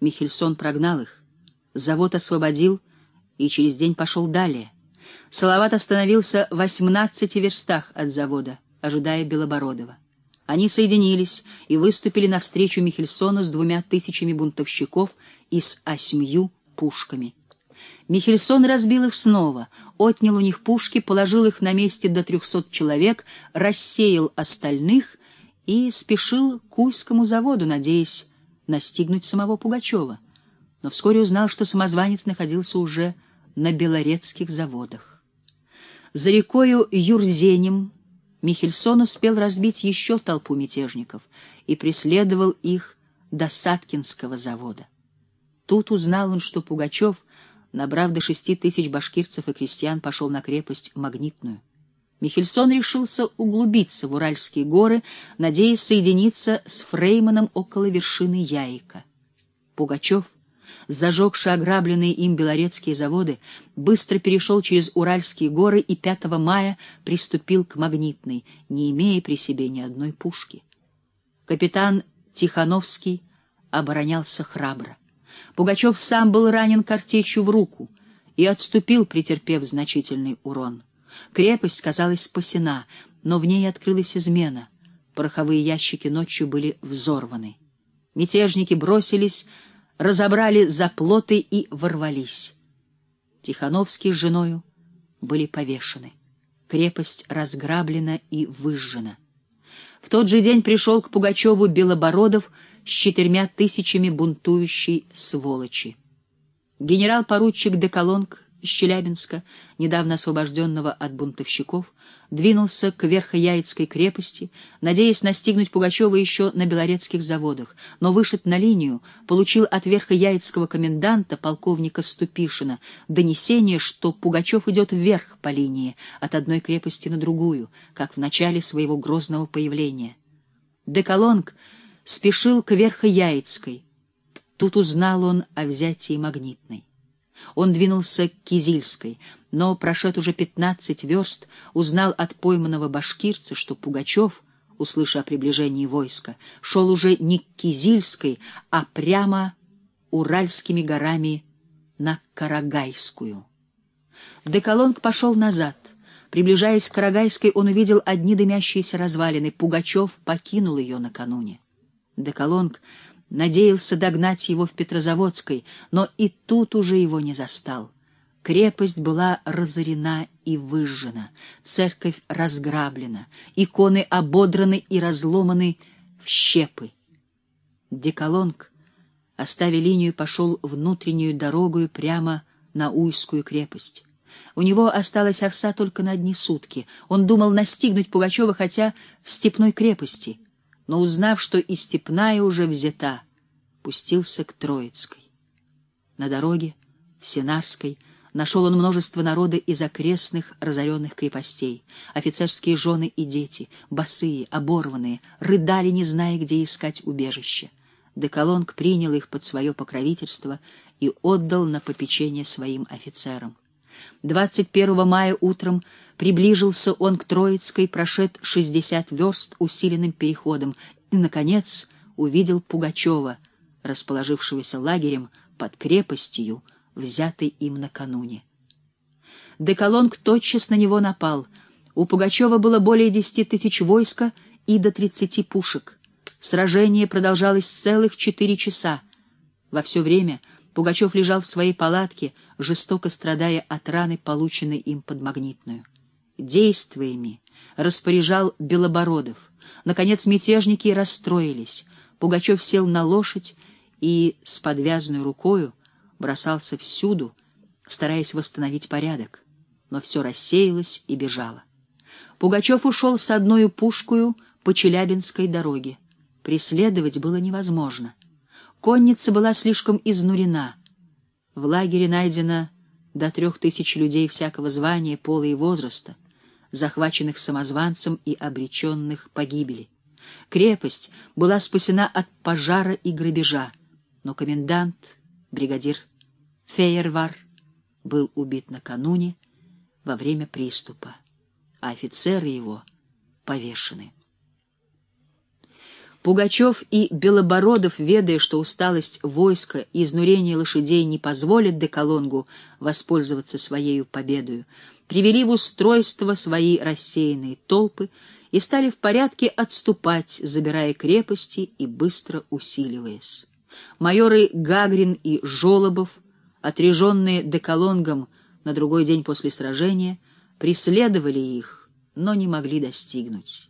Михельсон прогнал их. Завод освободил и через день пошел далее. Салават остановился в 18 верстах от завода, ожидая Белобородова. Они соединились и выступили навстречу Михельсону с двумя тысячами бунтовщиков и с осьмью пушками. Михельсон разбил их снова, отнял у них пушки, положил их на месте до трехсот человек, рассеял остальных и спешил к Уйскому заводу, надеясь настигнуть самого Пугачева. Но вскоре узнал, что самозванец находился уже на белорецких заводах. За рекою Юрзенем Михельсон успел разбить еще толпу мятежников и преследовал их до Саткинского завода. Тут узнал он, что Пугачев, набрав до шести тысяч башкирцев и крестьян, пошел на крепость Магнитную. Михельсон решился углубиться в Уральские горы, надеясь соединиться с Фрейманом около вершины Яика. Пугачев, зажегший ограбленные им белорецкие заводы, быстро перешел через Уральские горы и 5 мая приступил к Магнитной, не имея при себе ни одной пушки. Капитан Тихановский оборонялся храбро. Пугачев сам был ранен картечью в руку и отступил, претерпев значительный урон. Крепость казалась спасена, но в ней открылась измена. Пороховые ящики ночью были взорваны. Мятежники бросились, разобрали заплоты и ворвались. Тихановский с женою были повешены. Крепость разграблена и выжжена. В тот же день пришел к Пугачеву Белобородов с четырьмя тысячами бунтующей сволочи. Генерал-поручик Деколонг из Челябинска, недавно освобожденного от бунтовщиков, двинулся к Верхояицкой крепости, надеясь настигнуть Пугачева еще на белорецких заводах, но вышед на линию, получил от Верхояицкого коменданта, полковника Ступишина, донесение, что Пугачев идет вверх по линии, от одной крепости на другую, как в начале своего грозного появления. Деколонг спешил к Верхояицкой. Тут узнал он о взятии Магнитной. Он двинулся к Кизильской, но, прошед уже пятнадцать верст, узнал от пойманного башкирца, что Пугачев, услыша о приближении войска, шел уже не к Кизильской, а прямо Уральскими горами на Карагайскую. Деколонг пошел назад. Приближаясь к Карагайской, он увидел одни дымящиеся развалины. Пугачев покинул ее накануне. Деколонг надеялся догнать его в Петрозаводской, но и тут уже его не застал. Крепость была разорена и выжжена, церковь разграблена, иконы ободраны и разломаны в щепы. Деколонг, оставив линию, пошел внутреннюю дорогу прямо на Уйскую крепость. У него осталась овса только на одни сутки. Он думал настигнуть Пугачева, хотя в степной крепости — но, узнав, что и Степная уже взята, пустился к Троицкой. На дороге, в Сенарской, нашел он множество народа из окрестных разоренных крепостей. Офицерские жены и дети, босые, оборванные, рыдали, не зная, где искать убежище. Деколонг принял их под свое покровительство и отдал на попечение своим офицерам. 21 мая утром приближился он к Троицкой, прошед 60 верст усиленным переходом и, наконец, увидел Пугачева, расположившегося лагерем под крепостью, взятой им накануне. Деколонг тотчас на него напал. У Пугачева было более десяти тысяч войска и до тридцати пушек. Сражение продолжалось целых четыре часа. Во все время Пугачев лежал в своей палатке, жестоко страдая от раны, полученной им под магнитную. Действиями распоряжал Белобородов. Наконец мятежники расстроились. Пугачев сел на лошадь и с подвязанной рукою бросался всюду, стараясь восстановить порядок. Но все рассеялось и бежало. Пугачев ушел с одной пушкою по Челябинской дороге. Преследовать было невозможно. Конница была слишком изнурена. В лагере найдено до трех тысяч людей всякого звания, пола и возраста, захваченных самозванцем и обреченных погибели. Крепость была спасена от пожара и грабежа, но комендант, бригадир Фейервар, был убит накануне во время приступа, а офицеры его повешены. Пугачев и Белобородов, ведая, что усталость войска и изнурение лошадей не позволят Деколонгу воспользоваться своей победою, привели в устройство свои рассеянные толпы и стали в порядке отступать, забирая крепости и быстро усиливаясь. Майоры Гагрин и Жолобов, отреженные Деколонгом на другой день после сражения, преследовали их, но не могли достигнуть.